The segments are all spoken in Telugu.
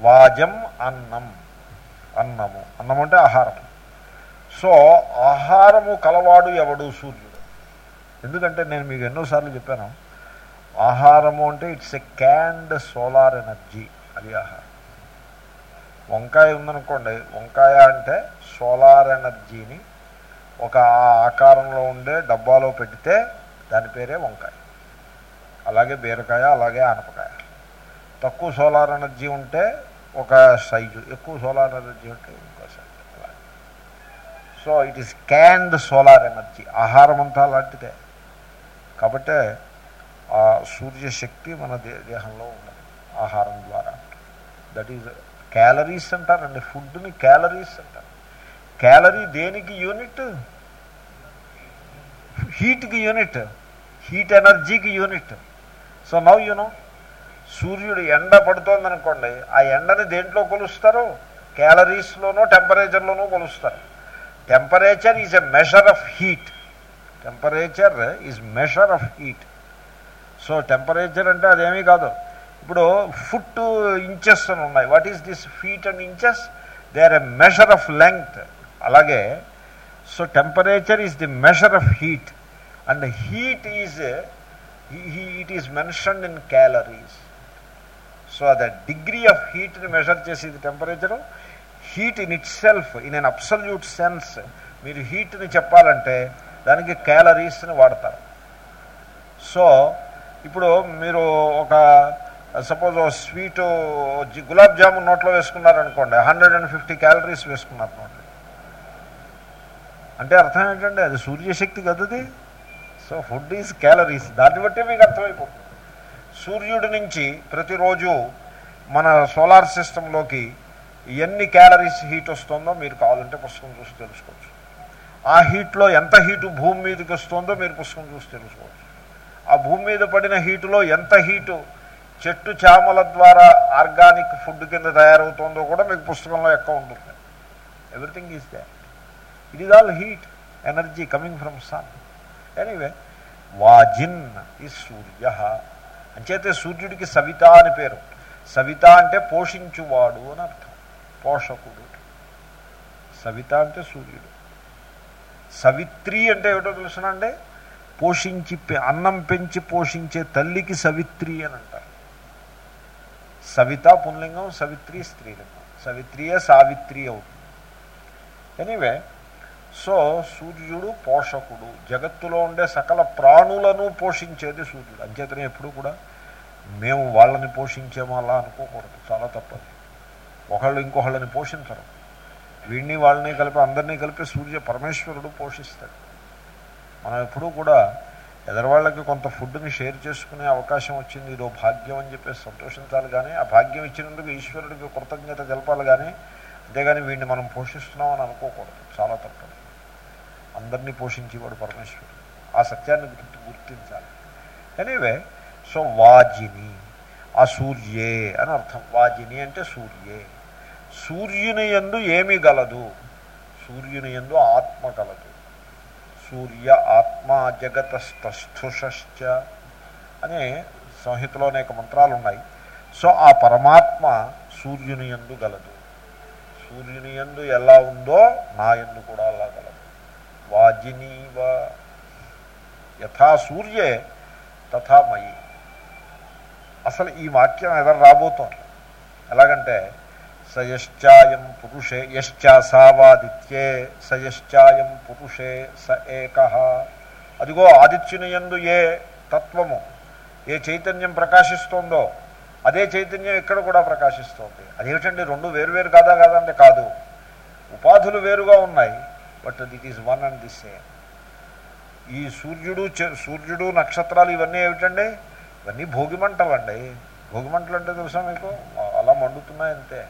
వాజం అన్నం అన్నము. అన్నం అంటే ఆహారం. సో ఆహారము కలవాడు ఎవడు? సూర్యుడు. ఎందుకంటే నేను మీకు ఎన్నోసార్లు చెప్పాను ఆహారము అంటే it's a canned solar energy అది ఆహారం. వంకాయ ఉందనుకోండి వంకాయ అంటే సోలార్ ఎనర్జీని ఒక ఆకారంలో ఉండే డబ్బాలో పెడితే దాని పేరే వంకాయ. అలాగే బీరకాయ అలాగే ఆనపకాయ. తక్కువ సోలార్ ఎనర్జీ ఉంటే ఒక సైజు ఎక్కువ సోలార్ ఎనర్జీ ఉంటే ఇంకో size so it is canned solar energy ఆహారం అంతా అలాంటిదే. కాబట్టి ఆ సూర్యశక్తి మన దే దేహంలో ఉన్నది ఆహారం ద్వారా. దట్ ఈజ్ క్యాలరీస్ అంటారండి. ఫుడ్ని క్యాలరీస్ అంటారు. క్యాలరీ దేనికి యూనిట్ హీట్కి యూనిట్ హీట్ ఎనర్జీకి unit so now you know సూర్యుడు ఎండ పడుతోందనుకోండి ఆ ఎండని దేంట్లో కొలుస్తారు? క్యాలరీస్లోనో టెంపరేచర్లోనో కొలుస్తారు. Temperature is a measure of heat. Temperature is measure of heat. So temperature అంటే అదేమీ కాదు. ఇప్పుడు ఫుట్ ఇంచెస్ అని ఉన్నాయి. What is this feet and inches? They are a measure of length. అలాగే so temperature is the measure of heat. And heat is it is mentioned in calories. So the degree of హీట్ని measure చేసేది temperature heat in itself in an absolute sense మీరు హీట్ని చెప్పాలంటే దానికి క్యాలరీస్ని వాడతారు. సో ఇప్పుడు మీరు ఒక సపోజ్ స్వీటు గులాబ్ జామున్ నోట్లో వేసుకున్నారనుకోండి హండ్రెడ్ అండ్ ఫిఫ్టీ క్యాలరీస్ వేసుకున్నారు నోట్లో. అంటే అర్థం ఏంటంటే అది సూర్యశక్తి కదది. సో ఫుడ్ ఈజ్ క్యాలరీస్ దాన్ని బట్టి మీకు అర్థమైపోతుంది. సూర్యుడి నుంచి ప్రతిరోజు మన సోలార్ సిస్టంలోకి ఎన్ని క్యాలరీస్ హీట్ వస్తుందో మీరు కావాలంటే పుస్తకం చూసి తెలుసుకోవచ్చు. ఆ హీట్లో ఎంత హీటు భూమి మీదకి వస్తుందో మీరు పుస్తకం చూసి తెలుసుకోవచ్చు. ఆ భూమి మీద పడిన హీటులో ఎంత హీటు చెట్టు చామల ద్వారా ఆర్గానిక్ ఫుడ్ కింద తయారవుతుందో కూడా మీకు పుస్తకంలో ఎక్కువ ఉంటుంది. Everything is the it is all heat energy coming from sun anyway వాజిన్ ఈ సూర్య అంచేతే సూర్యుడికి సవిత అని పేరు. సవిత అంటే పోషించువాడు అని అర్థం. పోషకుడు. సవిత అంటే సూర్యుడు. సవిత్రి అంటే ఏమిటో తెలుసునండి? పోషించి అన్నం పెంచి పోషించే తల్లికి సవిత్రి అని అంటారు. సవిత పుల్లింగం సవిత్రి స్త్రీలింగం. సవిత్రియే సావిత్రి అవుతుంది. ఎనీవే సో సూర్యుడు పోషకుడు. జగత్తులో ఉండే సకల ప్రాణులను పోషించేది సూర్యుడు. అంచేతనే ఎప్పుడు కూడా మేము వాళ్ళని పోషించేమో అలా అనుకోకూడదు. చాలా తప్పదు. ఒకళ్ళు ఇంకొకళ్ళని పోషించరు. వీడిని వాళ్ళని కలిపి అందరినీ కలిపి సూర్య పరమేశ్వరుడు పోషిస్తాడు. మనం ఎప్పుడూ కూడా ఎదరవాళ్ళకి కొంత ఫుడ్ని షేర్ చేసుకునే అవకాశం వచ్చింది. ఇదో భాగ్యం అని చెప్పేసి సంతోషించాలి కానీ ఆ భాగ్యం ఇచ్చినందుకు ఈశ్వరుడికి కృతజ్ఞత తెలపాలి కానీ అంతేగాని వీడిని మనం పోషిస్తున్నాం అని అనుకోకూడదు. చాలా తప్పదు. అందరినీ పోషించేవాడు పరమేశ్వరుడు. ఆ సత్యాన్ని గుర్తించాలి. ఎనీవే సో వాజిని. ఆ సూర్యే అని అర్థం. వాజిని అంటే సూర్యే. సూర్యుని ఎందు ఏమి గలదు? సూర్యుని ఎందు ఆత్మ గలదు. సూర్య ఆత్మ జగతస్థుషశ్చ అనే సంహితలో అనేక మంత్రాలు ఉన్నాయి సో ఆ పరమాత్మ సూర్యుని ఎందు గలదు. సూర్యుని ఎందు ఎలా ఉందో నా ఎందు కూడా అలా గలదు. వాజినీవ. యథా సూర్యే తథా మయి. అసలు ఈ వాక్యం ఎవరు రాబోతోంది? ఎలాగంటే సయశ్చాయం పురుషే యశ్చాసావాదిత్యే సయశ్చాయం పురుషే స ఏక. అదిగో ఆదిత్యుని యందు ఏ తత్వము ఏ చైతన్యం ప్రకాశిస్తోందో అదే చైతన్యం ఇక్కడ కూడా ప్రకాశిస్తోంది. అదేమిటండి రెండు వేరు వేరు కాదా కాదంటే కాదు. ఉపాధులు వేరుగా ఉన్నాయి but that is one and the same. ఈ సూర్యుడు సూర్యుడు నక్షత్రాలు ఇవన్నీ ఏమిటండి? ఇవన్నీ భోగిమంటలు అండి భోగిమంటలు అంటే తెలుసా మీకు? అలా మండుతున్నాయి అంతే.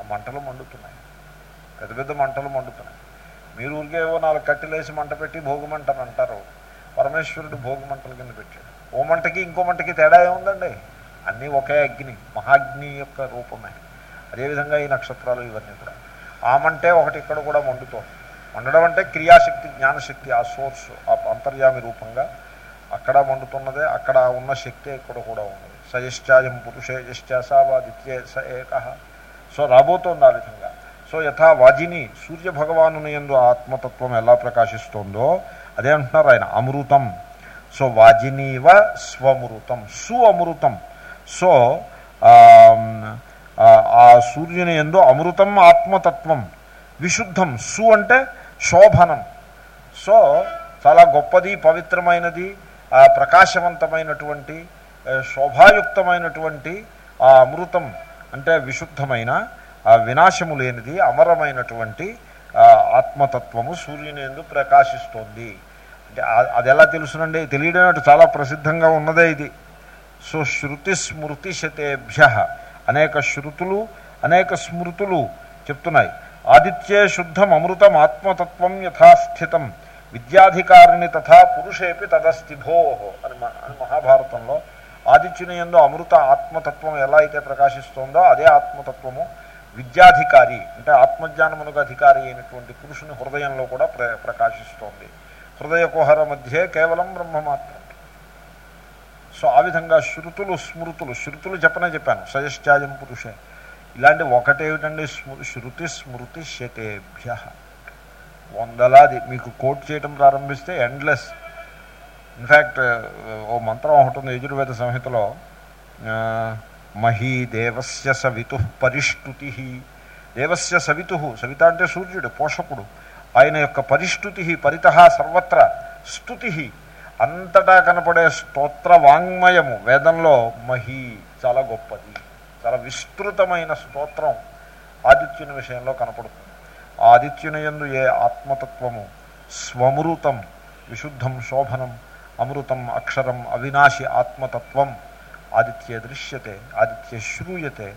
ఆ మంటలు మండుతున్నాయి. పెద్ద పెద్ద మంటలు మండుతున్నాయి. మీరు ఊరికే ఏవో నాలుగు కట్టెలేసి మంట పెట్టి భోగిమంటలు అంటారు పరమేశ్వరుడు భోగిమంటల కింద పెట్టాడు. ఓ మంటకి ఇంకో మంటకి తేడా ఏముందండి? అన్నీ ఒకే అగ్ని మహాగ్ని యొక్క రూపమే. అదేవిధంగా ఈ నక్షత్రాలు ఇవన్నీ కూడా. ఆ మంటే ఒకటి ఇక్కడ కూడా మండుతోంది. మండడం అంటే క్రియాశక్తి జ్ఞానశక్తి ఆ సోర్స్ ఆ అంతర్యామి రూపంగా అక్కడ మండుతున్నదే అక్కడ ఉన్న శక్తి ఇక్కడ కూడా ఉన్నది. సయశ్చాయం పురుషే యశ్చాసావాదిత్యే స ఏక. సో రాబోతోంది ఆ విధంగా. సో యథా వాజిని సూర్య భగవాను ఎందు ఆత్మతత్వం ఎలా ప్రకాశిస్తోందో అదే అంటున్నారు ఆయన అమృతం. సో వాజినీవ స్వమృతం సు అమృతం సో ఆ సూర్యుని ఎందు అమృతం ఆత్మతత్వం విశుద్ధం. సు అంటే శోభనం. సో చాలా గొప్పది పవిత్రమైనది ప్రకాశవంతమైనటువంటి శోభాయుక్తమైనటువంటి ఆ అమృతం అంటే విశుద్ధమైన వినాశము లేనిది అమరమైనటువంటి ఆత్మతత్వము సూర్యునేందు ప్రకాశిస్తోంది. అంటే అది ఎలా తెలుసునండి? తెలియడం చాలా ప్రసిద్ధంగా ఉన్నదే ఇది. సో శృతి స్మృతి శతేభ్య అనేక శృతులు అనేక స్మృతులు చెప్తున్నాయి. ఆదిత్యే శుద్ధం అమృతం ఆత్మతత్వం యథాస్థితం. విద్యాధికారిని తథా పురుషేపి తదస్థిభో అని అని మహాభారతంలో ఆదిత్యుని ఎందు అమృత ఆత్మతత్వం ఎలా అయితే ప్రకాశిస్తోందో అదే ఆత్మతత్వము విద్యాధికారి అంటే ఆత్మజ్ఞానమునకు అధికారి అయినటువంటి పురుషుని హృదయంలో కూడా ప్ర ప్రకాశిస్తోంది. హృదయ కుహర మధ్యే కేవలం బ్రహ్మ మాత్రం సో ఆ విధంగా శృతులు స్మృతులు శృతులు చెప్పనే చెప్పాను సజశ్చాయం పురుషే. ఇలాంటి ఒకటేమిటండి స్మృ శృతి స్మృతి శతేభ్య. వందలాది మీకు కోట్ చేయటం ప్రారంభిస్తే ఎండ్లెస్ ఇన్ఫ్యాక్ట్ ఓ మంత్రం ఒకటి ఉంది యజుర్వేద సంహితలో మహీ దేవస్య సవితు పరిష్టుతి. దేవస్య సవితు సవిత అంటే సూర్యుడు పోషకుడు. ఆయన యొక్క పరిష్టుతి పరిత సర్వత్ర స్థుతి అంతటా కనపడే స్తోత్ర వాంగ్మయము వేదంలో మహీ చాలా గొప్పది. చాలా విస్తృతమైన స్తోత్రం ఆదిత్యుని విషయంలో కనపడుతుంది. ఆదిత్యునయందు ఏ ఆత్మతత్వము? స్వమృతం విశుద్ధం శోభనం అమృతం అక్షరం అవినాశి ఆత్మతత్వం. ఆదిత్యే దృశ్యతే ఆదిత్య శ్రూయతే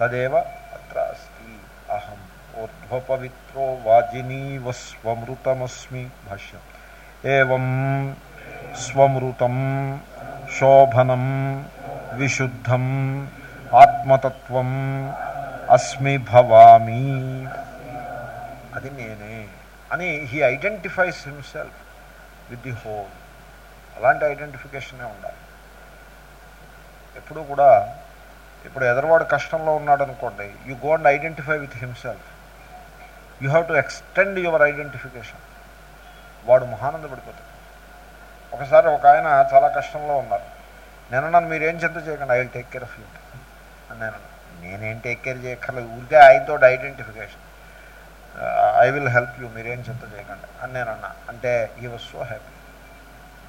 తదేవ అత్ర అస్తి అహం. ఊర్ధ్వపవిత్రో వాజినీవ స్వమృతమస్మి భాష్యం. ఏం స్వమృతం శోభనం విశుద్ధం ఆత్మతత్వం అస్మి భవామి. అది నేనే అని he identifies himself with the whole అలాంటి ఐడెంటిఫికేషనే ఉండాలి. ఎప్పుడు కూడా ఇప్పుడు ఎదరవాడు కష్టంలో ఉన్నాడు అనుకోండి you go and identify with himself you have to extend your identification వాడు మహానందపడిపోతాడు. ఒకసారి ఒక ఆయన చాలా కష్టంలో ఉన్నారు. నేను నన్ను మీరేం చింత చేయకండి I will take care of you అని నేను నేనేం టేక్ కేర్ చేయక్కర్లేదు. ఊరికే ఆయనతో identification I will help you మీరేం చింత చేయకండి అని నేను అన్నా. అంటే he was so happy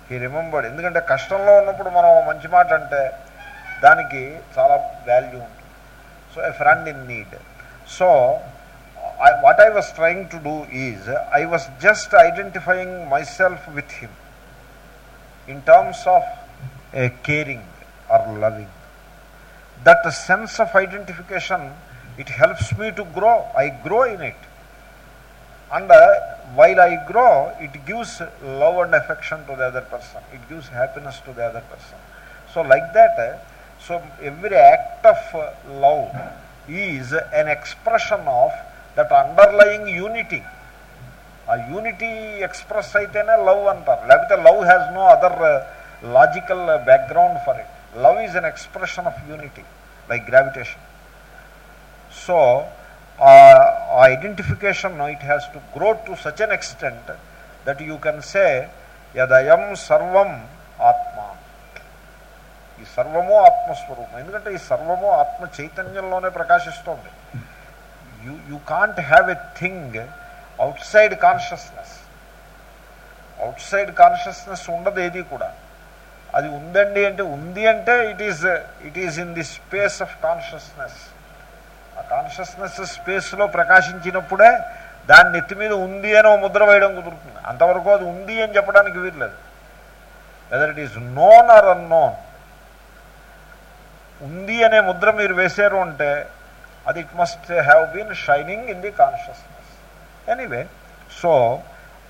he remembered ఎందుకంటే కష్టంలో ఉన్నప్పుడు మనం మంచి మాట అంటే దానికి చాలా వాల్యూ ఉంటుంది. So a friend in need so what I was trying to do is I was just identifying myself with him in terms of a caring or loving that sense of identification it helps me to grow I grow in it and uh, while I grow, it gives love and affection to the other person. It gives happiness to the other person. So like that, uh, so every act of uh, love is an expression of that underlying unity. ఆ యూనిటీ ఎక్స్ప్రెస్ అయితేనే లవ్ అంటారు లేకపోతే love has no other logical background for it love is an expression of unity like gravitation so identification it has to grow to such an extent that you can say యదయం సర్వం ఆత్మ ఈ సర్వము ఆత్మస్వరూపం ఎందుకంటే ఈ సర్వము ఆత్మ చైతన్యంలోనే ప్రకాశిస్తోంది. You you can't have a thing outside consciousness outside consciousness ఉండదు ఏది కూడా. అది ఉందండి అంటే ఉంది అంటే it is it is in the space of consciousness ఆ కాన్షియస్నెస్ స్పేస్లో ప్రకాశించినప్పుడే దాని నెత్తి మీద ఉంది అని ముద్ర వేయడం కుదురుతుంది. అంతవరకు అది ఉంది అని చెప్పడానికి వీర్లేదు whether it is known or unknown ఉంది అనే ముద్ర మీరు వేశారు అంటే అది it must have been shining in the consciousness anyway so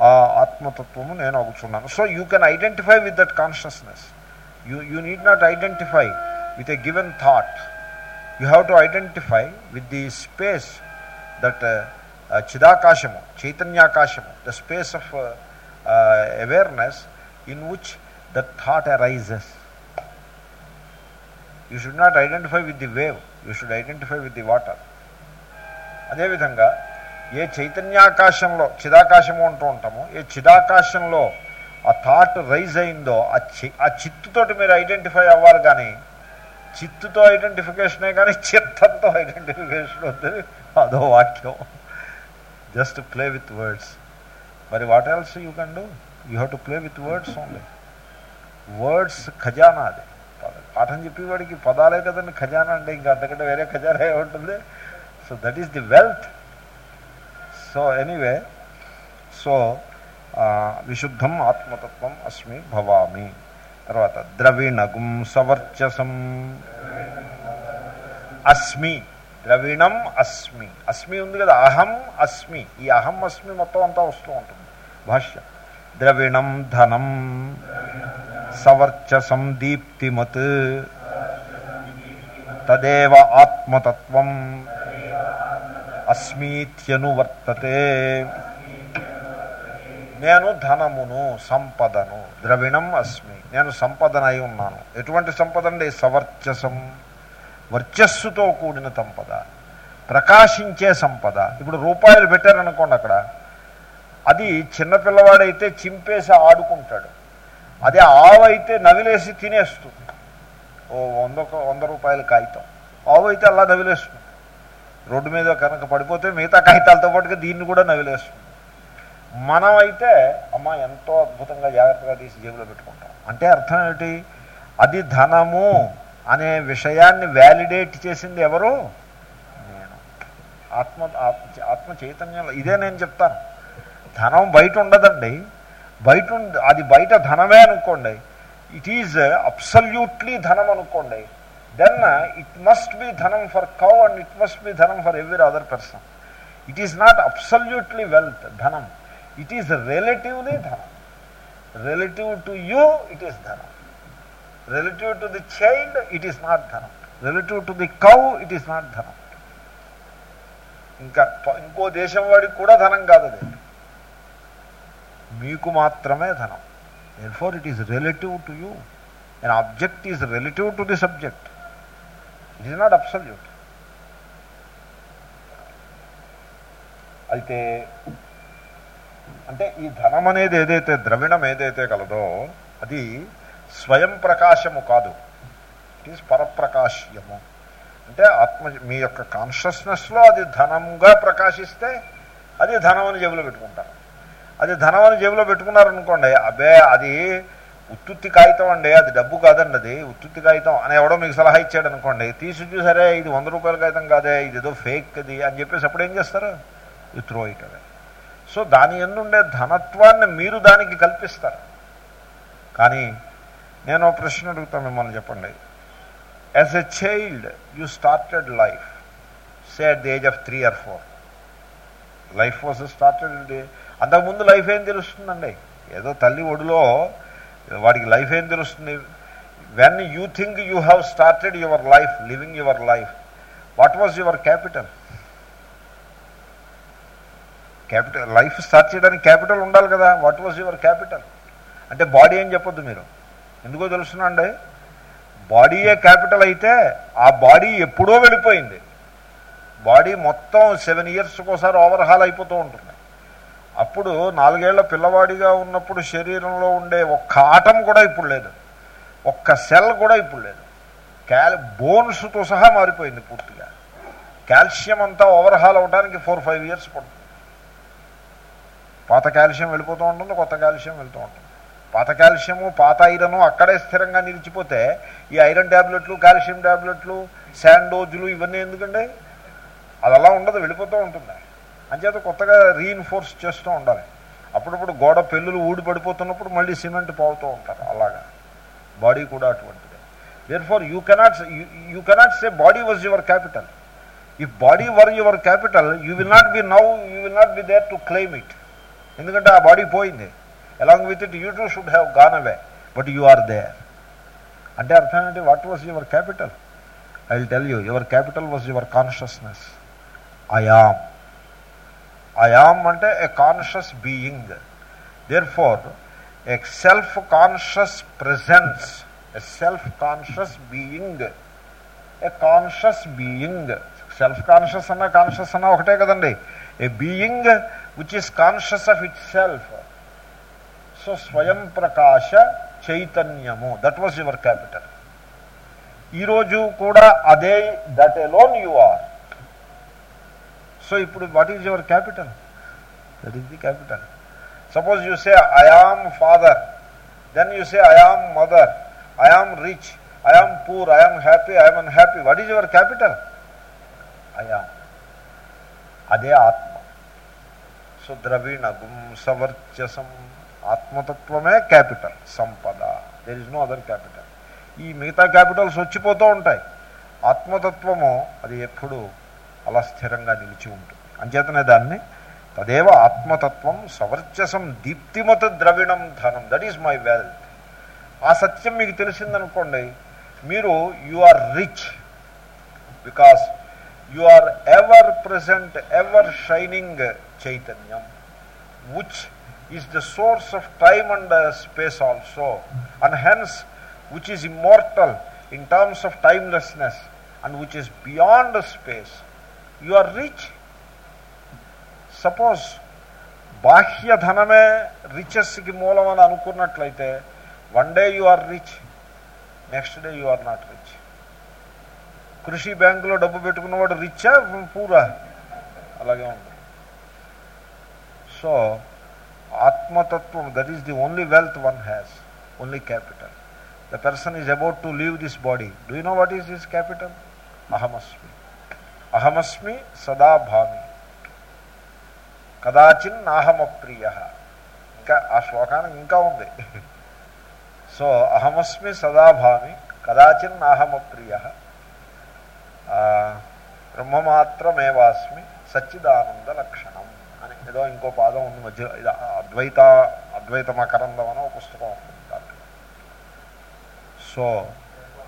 ఆ ఆత్మతత్వము నేను అవుతున్నాను. So you can identify with that consciousness you you need not identify with a given thought you have to identify with the space that చిదాకాశము చైతన్యాకాశము the space of awareness in which the thought arises you should not identify with the wave you should identify with the water అదేవిధంగా ఏ చైతన్యాకాశంలో చిదాకాశము అంటూ ఉంటామో ఏ చిదాకాశంలో ఆ థాట్ రైజ్ అయిందో ఆ చి ఆ చిత్తుతోటి మీరు ఐడెంటిఫై అవ్వాలి కానీ చిత్తుతో ఐడెంటిఫికేషనే కానీ చిత్తంతో ఐడెంటిఫికేషన్ వద్దని అదో వాక్యం. జస్ట్ ప్లే విత్ వర్డ్స్ మరి what else you can do you have to play with words only words ఖజానా అది. పాఠం చెప్పేవాడికి పదాలే కదండి ఖజానా అంటే ఇంకా అంతకంటే వేరే ఖజానా ఉంటుంది so that is the wealth so anyway so విశుద్ధం ఆత్మతత్వం అస్మి భవామి. తర్వాత ద్రవిణగుం సవర్చసం. అస్మి ద్రవిణం అస్మి. అస్మి ఉంది కదా అహం అస్మి. ఈ అహం అస్మి మొత్తం అంతా వస్తూ ఉంటుంది. భాష్యం. ద్రవిణం ధనం సవర్చసం దీప్తిమత్ తదేవ ఆత్మతత్వం అస్మీత్యనువర్తతే. నేను ధనమును సంపదను ద్రవిణం అస్మి. నేను సంపదనై ఉన్నాను. ఎటువంటి సంపద అండి సవర్చసం. వర్చస్సుతో కూడిన సంపద. ప్రకాశించే సంపద. ఇప్పుడు రూపాయలు పెట్టారనుకోండి అక్కడ. అది చిన్నపిల్లవాడైతే చింపేసి ఆడుకుంటాడు. అదే ఆవు అయితే నవిలేసి తినేస్తుంది. ఓ వంద వంద రూపాయల కాగితం. ఆవు అయితే అలా నవిలేస్తుంది. రోడ్డు మీద కనుక పడిపోతే మిగతా కాగితాలతో పాటుగా దీన్ని కూడా నవిలేస్తుంది. మనం అయితే అమ్మ ఎంతో అద్భుతంగా జాగ్రత్తగా తీసి జేబులో పెట్టుకుంటాం. అంటే అర్థం ఏమిటి? అది ధనము అనే విషయాన్ని వ్యాలిడేట్ చేసింది ఎవరు? నేను. ఆత్మ ఆత్మ చైతన్యంలో ఇదే నేను చెప్తాను. ధనం బయట ఉండదండి. బయట అది బయట ధనమే అనుకోండి. ఇట్ ఈజ్ అబ్సల్యూట్లీ ధనం అనుకోండి. దెన్ ఇట్ మస్ట్ బి ధనం for cow and it must be ధనం for every other person it is not absolutely wealth ధనం. ఇట్ ఈస్ రిలేటివ్లీ ధనం relative to you it is ధనం relative to the child it is not ధనం relative to the cow it is not ధనం ఇంకా ఇంకో దేశం వాడికి కూడా ధనం కాదు అది. మీకు మాత్రమే ధనం. For it is relative to you an object is relative to the subject. It is not absolute. అయితే అంటే ఈ ధనం అనేది ఏదైతే ద్రవిణం ఏదైతే కలదో అది స్వయం ప్రకాశము కాదు. ఇట్ ఈస్ పరప్రకాశ్యము. అంటే ఆత్మ మీ యొక్క కాన్షియస్నెస్లో అది ధనంగా ప్రకాశిస్తే అది ధనం అని జేబులో పెట్టుకుంటారు. అది ధనం అని జేబులో పెట్టుకున్నారనుకోండి అబ్బే అది ఉత్తుత్తి కాగితం అండి అది డబ్బు కాదండి అది ఉత్తుత్తి కాగితం అని ఎవడో మీకు సలహా ఇచ్చాడు అనుకోండి తీసి చూసారే ఇది వంద రూపాయల కాగితం కాదే ఇది ఏదో ఫేక్ అది అని చెప్పేసి అప్పుడు ఏం చేస్తారు? You throw it away so దాని ఎందుండే ధనత్వాన్ని మీరు దానికి కల్పిస్తారు. కానీ నేను ప్రశ్న అడుగుతాను మిమ్మల్ని చెప్పండి. As a child you started life say at the age of three or four life was started అంతకుముందు లైఫ్ ఏం తెలుస్తుందండి? ఏదో తల్లి ఒడిలో వాడికి లైఫ్ ఏం తెలుస్తుంది? When you think you have started your life living your life what was your capital capital life start చేయడానికి క్యాపిటల్ ఉండాలి కదా. వాట్ వాజ్ యువర్ క్యాపిటల్ అంటే బాడీ అని చెప్పొద్దు మీరు. ఎందుకో తెలుసునండి. బాడీయే క్యాపిటల్ అయితే ఆ బాడీ ఎప్పుడో వెళ్ళిపోయింది. బాడీ మొత్తం సెవెన్ ఇయర్స్కి ఒకసారి ఓవర్హాల్ అయిపోతూ ఉంటుంది. అప్పుడు నాలుగేళ్ళ పిల్లవాడిగా ఉన్నప్పుడు శరీరంలో ఉండే ఒక్క ఆటం కూడా ఇప్పుడు లేదు. ఒక్క సెల్ కూడా ఇప్పుడు లేదు. క్యాల్ బోన్స్తో సహా మారిపోయింది పూర్తిగా. కాల్షియం అంతా ఓవర్హాల్ అవడానికి ఫోర్ ఫైవ్ ఇయర్స్ పడుతుంది. పాత కాల్షియం వెళ్ళిపోతూ ఉంటుంది కొత్త కాల్షియం వెళ్తూ ఉంటుంది. పాత కాల్షియము పాత ఐరను అక్కడే స్థిరంగా నిలిచిపోతే ఈ ఐరన్ ట్యాబ్లెట్లు కాల్షియం ట్యాబ్లెట్లు శాండోజులు ఇవన్నీ ఎందుకండి? అది అలా ఉండదు వెళ్ళిపోతూ ఉంటుంది. అంచేత కొత్తగా రీఇన్ఫోర్స్ చేస్తూ ఉండాలి. అప్పుడప్పుడు గోడ పెళ్ళులు ఊడి పడిపోతున్నప్పుడు మళ్ళీ సిమెంట్ పోతూ ఉంటారు అలాగా. బాడీ కూడా అటువంటిది. Therefore you cannot you cannot say body was your capital if body were your capital you will not be now you will not be there to claim it ఎందుకంటే ఆ బాడీ పోయింది. Along with it you too should have gone away but you are there అంటే అర్థం ఏంటి? What was your capital I will tell you your capital was your consciousness I am I am అంటే a conscious being therefore a self conscious presence a self conscious being a conscious being self conscious అన్న కాన్షియస్ అన్న ఒకటే కదండి. A being which is conscious of itself so స్వయం ప్రకాశ చైతన్యము దట్ వాజ్ యువర్ క్యాపిటల్ ఈరోజు కూడా అదే that alone you are so ఇప్పుడు what is your capital that is the capital suppose you say I am father then you say I am mother I am rich I am poor I am happy I am unhappy what is your capital I am అదే ఆత్మ సో ద్రవీణ గుంసవర్చసం ఆత్మతత్వమే క్యాపిటల్ సంపద. There is no other capital ఈ మిగతా క్యాపిటల్స్ వచ్చిపోతూ ఉంటాయి. ఆత్మతత్వము అది ఎప్పుడు అలా స్థిరంగా నిలిచి ఉంటుంది. అంచేతనే దాన్ని తదేవ ఆత్మతత్వం సవర్చసం దీప్తిమత ద్రవిణం ధనం. దట్ ఈస్ మై వెల్త్ ఆ సత్యం మీకు తెలిసిందనుకోండి మీరు you are rich because you are ever present ever shining చైతన్యం which is the source of time and space also and hence which is immortal in terms of timelessness and which is beyond space you are rich suppose బాహ్య ధనమే రిచెస్కి మూలం అని అనుకున్నట్లయితే one day you are rich next day you are not rich కృషి బ్యాంకులో డబ్బు పెట్టుకున్నవాడు రిచ్చా పూరా అలాగే ఉంది సో ఆత్మతత్వం that is the only wealth one has only capital the person is about to leave this body do you know what is this capital అహమస్మి అహమస్మి సదా భామి కదాచిన్ నాహమప్రియ ఇంకా ఆ శ్లోకానికి ఇంకా ఉంది. సో అహమస్మి సదా భామి కదాచిన్ నాహమప్రియ బ్రహ్మమాత్రమేవాస్మి సచ్చిదానంద లక్షణం అని ఏదో ఇంకో పాదం ఉంది మధ్య ఇది అద్వైత అద్వైత మకరందం అని ఒక పుస్తకం ఉంటుంది దాంట్లో. So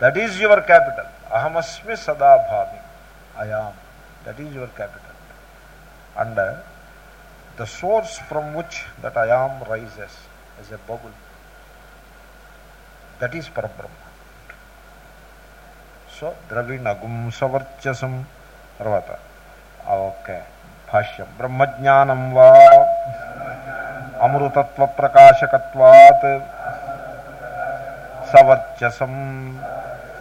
that is your capital అహమస్మి సదా భామి. I am that is your capital and the source from which that I am rises is a bubble that is పరబ్రహ్మ సో ద్రవిణగుం సవర్చసం తర్వాత ఓకే భాష్యం. బ్రహ్మజ్ఞానం వా అమృతత్వ ప్రకాశకత్వాత్ సవర్చసం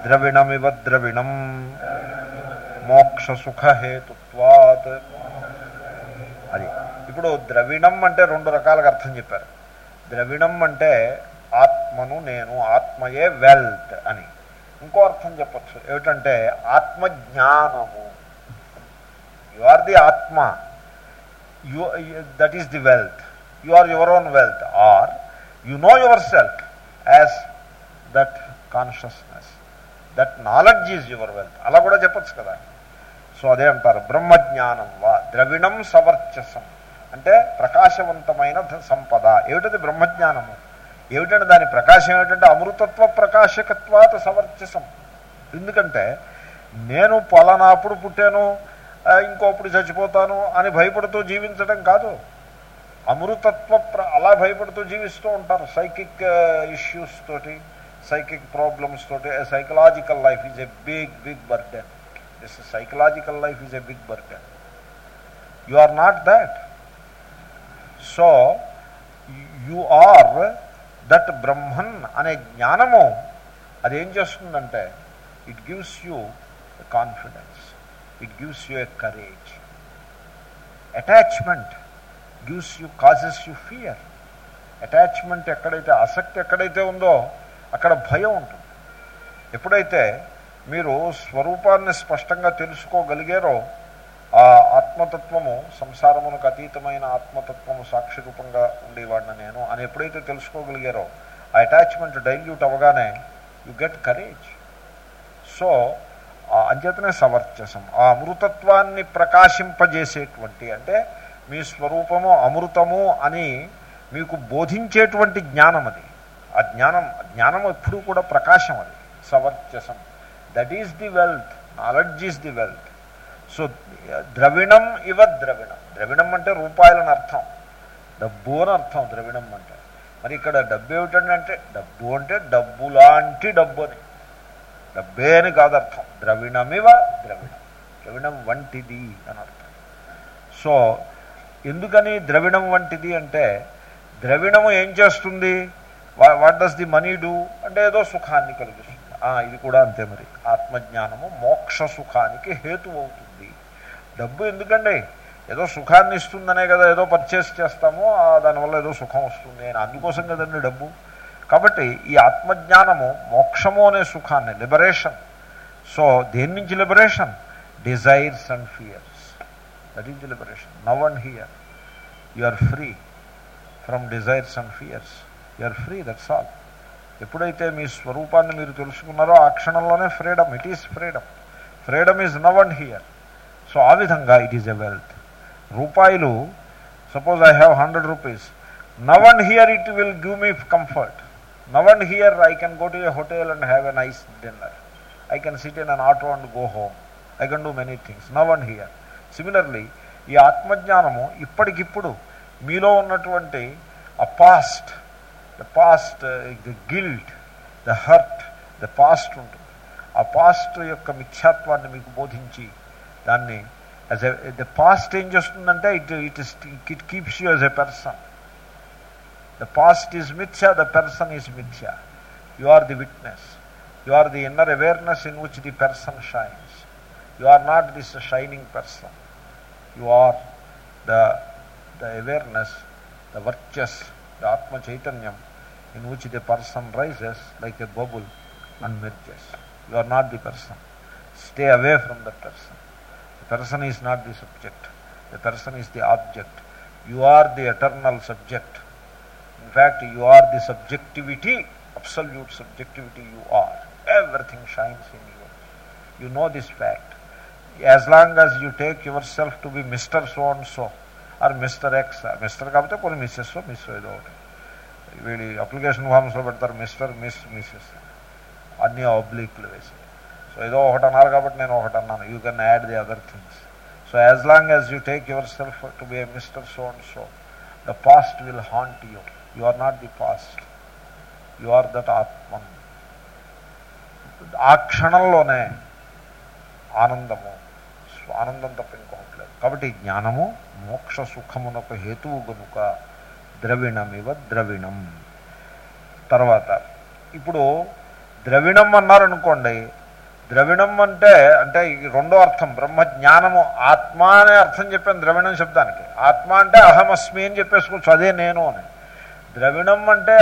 ద్రవిణమివ ద్రవిణం మోక్షసుఖహేతుత్వాత్ అది ఇప్పుడు ద్రవిణం అంటే రెండు రకాలుగా అర్థం చెప్పారు. ద్రవిణం అంటే ఆత్మను నేను ఆత్మయే వెల్త్ అని. ఇంకో అర్థం చెప్పచ్చు. ఏమిటంటే ఆత్మజ్ఞానము. యు ఆర్ ది ఆత్మ you that is the wealth you are your own wealth are you know yourself as that consciousness that knowledge is your wealth అలా కూడా చెప్పచ్చు కదా. సో అదే అంటారు. బ్రహ్మజ్ఞానం వా ద్రవిణం సవర్చసం. అంటే ప్రకాశవంతమైన సంపద. ఏమిటది బ్రహ్మజ్ఞానము? ఏమిటంటే దాని ప్రకాశం ఏమిటంటే అమృతత్వ ప్రకాశకత్వాత సవర్చసం. ఎందుకంటే నేను పలానాప్పుడు పుట్టాను ఇంకోప్పుడు చచ్చిపోతాను అని భయపడుతూ జీవించడం కాదు. అమృతత్వ ప్ర అలా భయపడుతూ జీవిస్తూ ఉంటారు. సైకిక్ ఇష్యూస్ తోటి సైకిక్ ప్రాబ్లమ్స్ తోటి psychological life is a big big burden this psychological life is a big burden you are not that so you are that Brahman అనే జ్ఞానము అదేం చేస్తుందంటే it gives you confidence it gives you a courage attachment gives you causes you fear attachment ఎక్కడైతే ఆసక్తి ఎక్కడైతే ఉందో అక్కడ భయం ఉంటుంది. ఎప్పుడైతే మీరు స్వరూపాన్ని స్పష్టంగా తెలుసుకోగలిగారో ఆ ఆత్మతత్వము సంసారమునకు అతీతమైన ఆత్మతత్వము సాక్షి రూపంగా ఉండేవాడిని నేను. అని ఎప్పుడైతే తెలుసుకోగలిగారో ఆ అటాచ్మెంట్ డైల్యూట్ అవ్వగానే యు గెట్ కరేజ్ సో అంచేతనే సవర్చసం ఆ అమృతత్వాన్ని ప్రకాశింపజేసేటువంటి అంటే మీ స్వరూపము అమృతము అని మీకు బోధించేటువంటి జ్ఞానం అది. ఆ జ్ఞానం జ్ఞానం ఎప్పుడూ కూడా ప్రకాశం అది. సవర్చసం that is the wealth knowledge is the wealth so ద్రవిణం ఇవ ద్రవిణం. ద్రవిణం అంటే రూపాయలని అర్థం. డబ్బు అని అర్థం ద్రవిణం అంటే. మరి ఇక్కడ డబ్బు ఏమిటండి అంటే డబ్బు అంటే డబ్బు లాంటి డబ్బు అని. డబ్బే అని కాదు అర్థం ద్రవిణమివ ద్రవిణం ద్రవిణం వంటిది అని అర్థం. సో ఎందుకని ద్రవిణం వంటిది అంటే ద్రవిణము ఏం చేస్తుంది? What does the money do అంటే ఏదో సుఖాన్ని కలిగిస్తుంది. ఇది కూడా అంతే మరి. ఆత్మజ్ఞానము మోక్ష సుఖానికి హేతు అవుతుంది. డబ్బు ఎందుకండి? ఏదో సుఖాన్ని ఇస్తుందనే కదా ఏదో పర్చేస్ చేస్తామో ఆ దానివల్ల ఏదో సుఖం వస్తుంది అని. అందుకోసం కదండి డబ్బు. కాబట్టి ఈ ఆత్మజ్ఞానము మోక్షము అనే సుఖాన్ని లిబరేషన్ సో దేని నుంచి liberation desires and fears that is the liberation now and here you are free from desires and fears you are free that's all ఎప్పుడైతే మీ స్వరూపాన్ని మీరు తెలుసుకున్నారో ఆ క్షణంలోనే freedom it is freedom freedom is now and here so ఆ విధంగా ఇట్ ఈజ్ ఎ వెల్త్ రూపాయలు suppose I have hundred rupees now and here it will give me comfort now and here I can go to a hotel and have a nice dinner I can sit in an auto and go home I can do many things now and here similarly ఈ ఆత్మజ్ఞానము ఇప్పటికిప్పుడు మీలో ఉన్నటువంటి ఆ past the past the guilt the hurt the past ఉంటుంది. ఆ పాస్ట్ యొక్క మిథ్యాత్వాన్ని మీకు బోధించి దాన్ని యాజ్ ఎ ద పాస్ట్ ఏం చేస్తుందంటే it it is it keeps you as a person The past is mithya, the person is mithya. You are the witness. You are the inner awareness in which the person shines. You are not this shining person. You are the, the awareness, the virtuous, the Atma Chaitanyam, in which the person rises like a bubble and merges. You are not the person. Stay away from the person. The person is not the subject. The person is the object. You are the eternal subject In fact, you are the subjectivity, absolute subjectivity you are. Everything shines in you. You know this fact. As long as you take yourself to be Mr. So and so, or Mr. X, or Mr. కాబట్టి పోనీ మిస్సెస్ మిస్ ఏదో ఒకటి వీడి అప్లికేషన్ ఫామ్స్లో పెడతారు మిస్టర్ మిస్ మిస్సెస్ అన్నీ అబ్లీక్లు వేసి సో ఏదో ఒకటి అన్నారు కాబట్టి నేను ఒకటి అన్నాను you can add the other things so as long as you take yourself to be a mister so and so the past will haunt you you are not the past you are that ఆత్మ. ఆ క్షణంలోనే ఆనందము ఆనందం తప్ప ఇంకొకట్లేదు కాబట్టి జ్ఞానము మోక్ష సుఖమునకు హేతువు గనుక ద్రవిణమివ ద్రవిణం. తర్వాత ఇప్పుడు ద్రవిణం అన్నారనుకోండి ద్రవిణం అంటే అంటే ఈ రెండో అర్థం బ్రహ్మ జ్ఞానము ఆత్మ అనే అర్థం చెప్పాను ద్రవిణం శబ్దానికి. ఆత్మ అంటే అహమస్మి అని చెప్పేసుకోవచ్చు అదే నేను అని. ద్రవిణం అంటే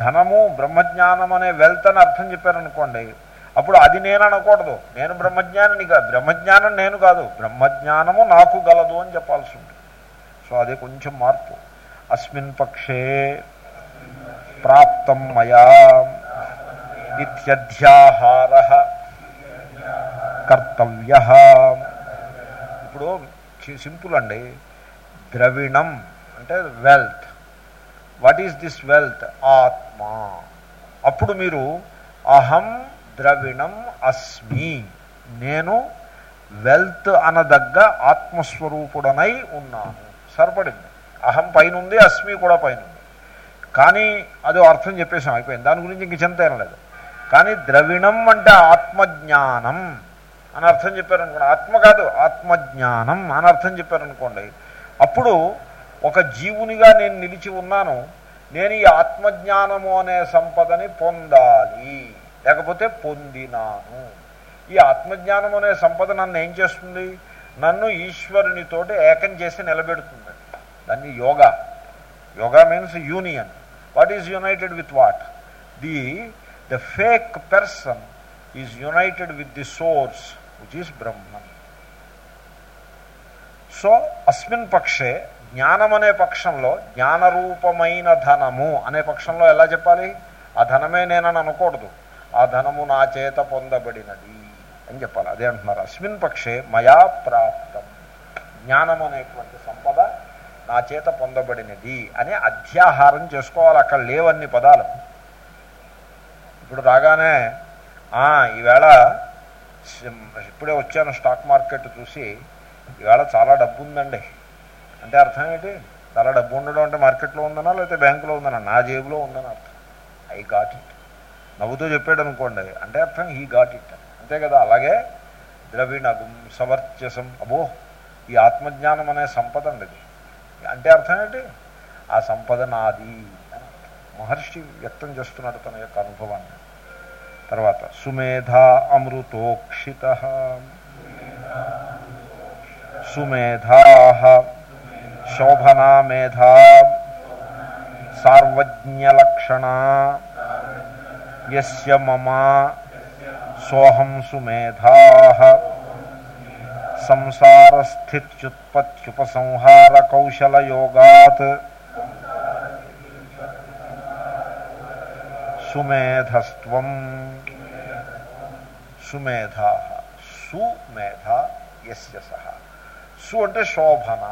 ధనము బ్రహ్మజ్ఞానం అనే వెల్త్ అని అర్థం చెప్పారనుకోండి అప్పుడు అది నేను అనకూడదు. నేను బ్రహ్మజ్ఞానాన్ని కాదు. బ్రహ్మజ్ఞానం నేను కాదు. బ్రహ్మజ్ఞానము నాకు గలదు అని చెప్పాల్సి ఉంటుంది. సో అదే కొంచెం మార్పు. అస్మిన్ పక్షే ప్రాప్తం మయా ఇత్యధ్యాహార కర్తవ్య. ఇప్పుడు సింపుల్ అండి. ద్రవిణం అంటే wealth. What is this wealth ఆత్మ అప్పుడు మీరు అహం ద్రవిణం అస్మి. నేను వెల్త్ అనదగ్గ ఆత్మస్వరూపుడనై ఉన్నాను. సరిపడింది. అహం పైన ఉంది అస్మి కూడా పైన ఉంది కానీ అదో అర్థం చెప్పేసాం అయిపోయింది. దాని గురించి ఇంక చింత ఏం లేదు కానీ ద్రవిణం అంటే ఆత్మజ్ఞానం అని అర్థం చెప్పారనుకోండి. ఆత్మ కాదు ఆత్మజ్ఞానం అని అర్థం చెప్పారనుకోండి. అప్పుడు ఒక జీవునిగా నేను నిలిచి ఉన్నాను నేను ఈ ఆత్మజ్ఞానము అనే సంపదని పొందాలి లేకపోతే పొందినాను. ఈ ఆత్మజ్ఞానం అనే సంపద నన్ను ఏం చేస్తుంది? నన్ను ఈశ్వరునితోటి ఏకం చేసి నిలబెడుతుంది. దాన్ని yoga. Yoga means union. What is united with what? The the fake person is united with the source which is Brahman so అస్మిన్ పక్షే జ్ఞానం అనే పక్షంలో జ్ఞానరూపమైన ధనము అనే పక్షంలో ఎలా చెప్పాలి? ఆ ధనమే నేనని అనకూడదు. ఆ ధనము నా చేత పొందబడినది అని చెప్పాలి. అదే అంటున్నారు. అస్మిన్ పక్షే మయా ప్రాప్తం. జ్ఞానం అనేటువంటి సంపద నా చేత పొందబడినది అని అధ్యాహారం చేసుకోవాలి. అక్కడ లేవన్ని పదాలు. ఇప్పుడు రాగానే ఈవేళ ఇప్పుడే వచ్చాను స్టాక్ మార్కెట్ చూసి. ఈవేళ చాలా డబ్బు ఉందండి అంటే అర్థం ఏంటి? చాలా డబ్బు ఉండడం అంటే మార్కెట్లో ఉందనా లేకపోతే బ్యాంకులో ఉందనా? నా జేబులో ఉందని అర్థం. I got it. నవ్వుతూ చెప్పాడు అనుకోండి. అంటే అర్థం హీ గాట్ ఇట్. అంతే కదా? అలాగే ద్రవిణగుం సమర్చసం అబో ఈ ఆత్మజ్ఞానం అనే సంపద అండి ఇది. అంటే అర్థం ఏంటి? ఆ సంపద నాది మహర్షి వ్యక్తం చేస్తున్నాడు తన యొక్క అనుభవాన్ని. తర్వాత సుమేధ అమృతోక్షిత. సుమేధా శోభనా మేధా సార్వజ్ఞలక్షణ యస్య మమ సోహం సుమేధా సంసారస్థిత్యుత్పత్యుపసంహార కౌశలయోగాత్ సుమేధస్త్వం సుమేధ సుమేధ యస్య సహ సు అంటే శోభన